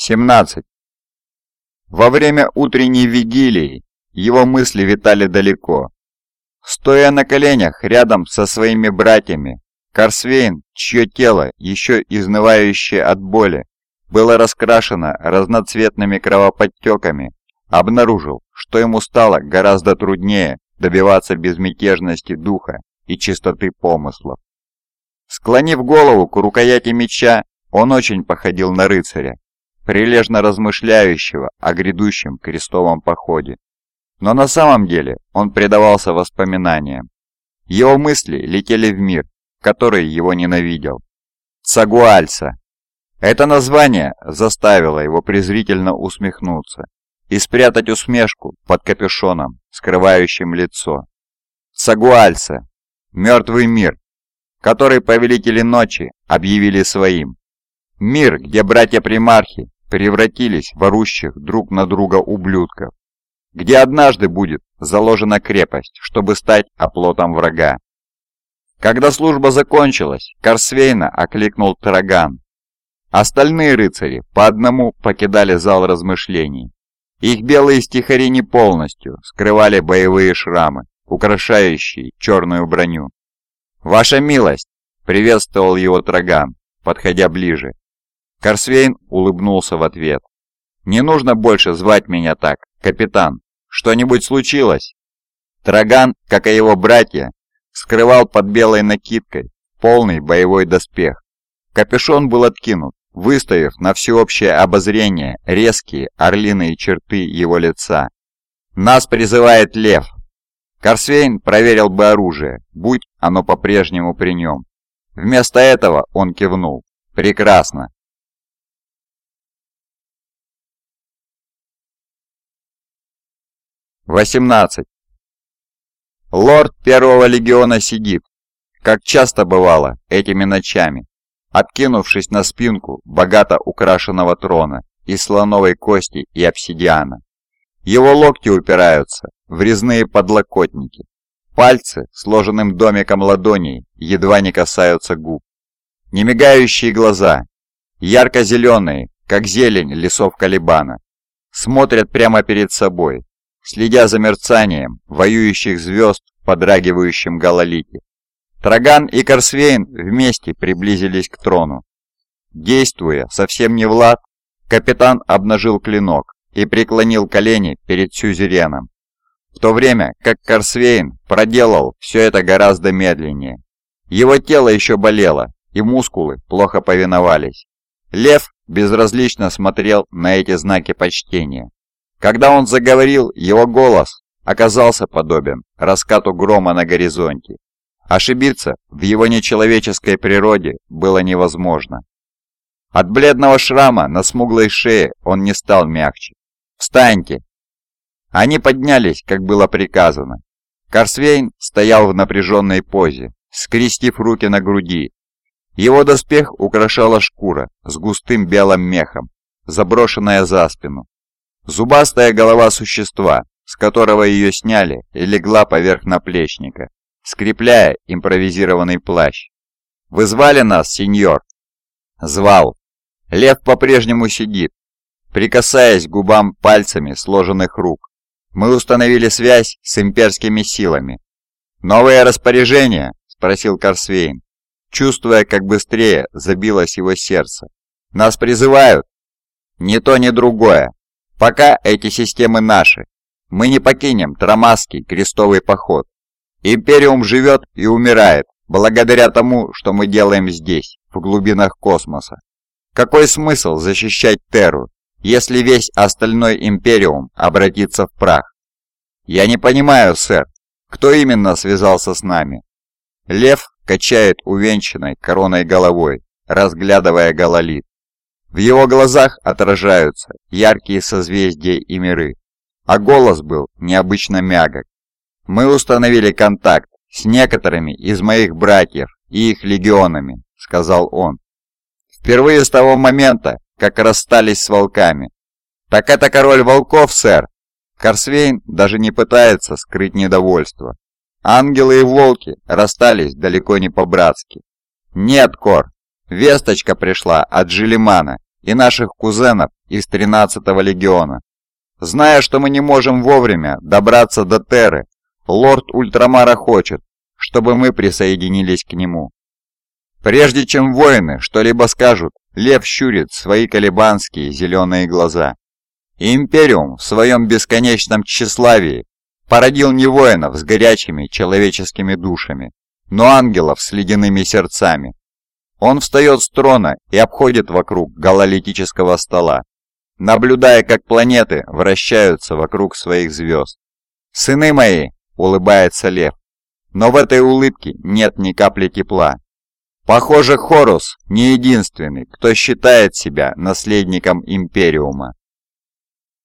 17. Во время утренней вигилии его мысли витали далеко. Стоя на коленях рядом со своими братьями, Корсвейн, чье тело, еще изнывающее от боли, было раскрашено разноцветными кровоподтеками, обнаружил, что ему стало гораздо труднее добиваться безмятежности духа и чистоты помыслов. Склонив голову к рукояти меча, он очень походил на рыцаря, прилежно размышляющего о грядущем крестовом походе. Но на самом деле он предавался воспоминаниям. Его мысли летели в мир, который его ненавидел. Цагуальса. Это название заставило его презрительно усмехнуться и спрятать усмешку под капюшоном, скрывающим лицо. Цагуальса. Мертвый мир, который повелители ночи объявили своим. Мир, где братья-примархи превратились в орущих друг на друга ублюдков, где однажды будет заложена крепость, чтобы стать оплотом врага. Когда служба закончилась, Корсвейна окликнул Траган. Остальные рыцари по одному покидали зал размышлений. Их белые стихари не полностью скрывали боевые шрамы, украшающие черную броню. «Ваша милость!» — приветствовал его Траган, подходя ближе. Корсвейн улыбнулся в ответ. «Не нужно больше звать меня так, капитан. Что-нибудь случилось?» Траган, как и его братья, скрывал под белой накидкой полный боевой доспех. Капюшон был откинут, выставив на всеобщее обозрение резкие орлиные черты его лица. «Нас призывает лев!» Корсвейн проверил бы оружие, будь оно по-прежнему при нем. Вместо этого он кивнул. «Прекрасно. 18. Лорд Первого Легиона сидит, как часто бывало этими ночами, откинувшись на спинку богато украшенного трона из слоновой кости и обсидиана. Его локти упираются в резные подлокотники. Пальцы, сложенным домиком ладоней, едва не касаются губ. Немигающие глаза, ярко-зеленые, как зелень лесов Калибана, смотрят прямо перед собой, следя за мерцанием воюющих звезд в подрагивающем гололите. Траган и Корсвейн вместе приблизились к трону. Действуя совсем не Влад, капитан обнажил клинок и преклонил колени перед Сюзереном, в то время как Корсвейн проделал все это гораздо медленнее. Его тело еще болело, и мускулы плохо повиновались. Лев безразлично смотрел на эти знаки почтения. Когда он заговорил, его голос оказался подобен раскату грома на горизонте. Ошибиться в его нечеловеческой природе было невозможно. От бледного шрама на смуглой шее он не стал мягче. «Встаньте!» Они поднялись, как было приказано. Корсвейн стоял в напряженной позе, скрестив руки на груди. Его доспех украшала шкура с густым белым мехом, заброшенная за спину. Зубастая голова существа, с которого ее сняли, легла поверх наплечника, скрепляя импровизированный плащ. «Вы звали нас, сеньор?» «Звал. Лев по-прежнему сидит, прикасаясь губам пальцами сложенных рук. Мы установили связь с имперскими силами». «Новые распоряжения?» – спросил Корсвейн, чувствуя, как быстрее забилось его сердце. «Нас призывают?» «Ни то, ни другое. Пока эти системы наши. Мы не покинем Трамасский крестовый поход. Империум живет и умирает благодаря тому, что мы делаем здесь, в глубинах космоса. Какой смысл защищать Терру, если весь остальной Империум обратится в прах? Я не понимаю, сэр, кто именно связался с нами? Лев качает увенчанной короной головой, разглядывая гололит. В его глазах отражаются яркие созвездия и миры, а голос был необычно мягок. «Мы установили контакт с некоторыми из моих братьев и их легионами», — сказал он. «Впервые с того момента, как расстались с волками». «Так это король волков, сэр!» Корсвейн даже не пытается скрыть недовольство. Ангелы и волки расстались далеко не по-братски. «Нет, Кор, Весточка пришла от Джилимана и наших кузенов из 13-го легиона. Зная, что мы не можем вовремя добраться до Терры, лорд Ультрамара хочет, чтобы мы присоединились к нему. Прежде чем воины что-либо скажут, лев щурит свои колебанские зеленые глаза. И Империум в своем бесконечном тщеславии породил не воинов с горячими человеческими душами, но ангелов с ледяными сердцами. Он встает с трона и обходит вокруг гололитического стола, наблюдая, как планеты вращаются вокруг своих звезд. «Сыны мои!» — улыбается лев. Но в этой улыбке нет ни капли тепла. Похоже, Хорус не единственный, кто считает себя наследником Империума.